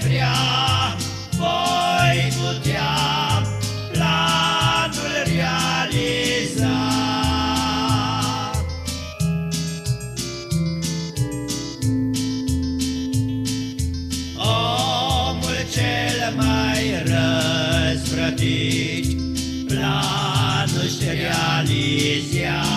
vrea Voi putea planul realiza. Omul cel mai răzvrătit Planul-și realizează